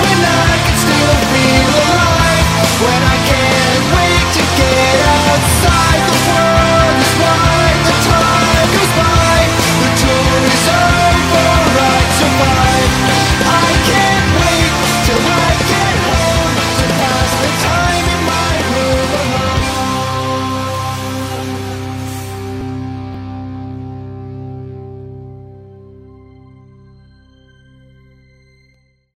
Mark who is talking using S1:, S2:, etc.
S1: when I can still feel alive. When I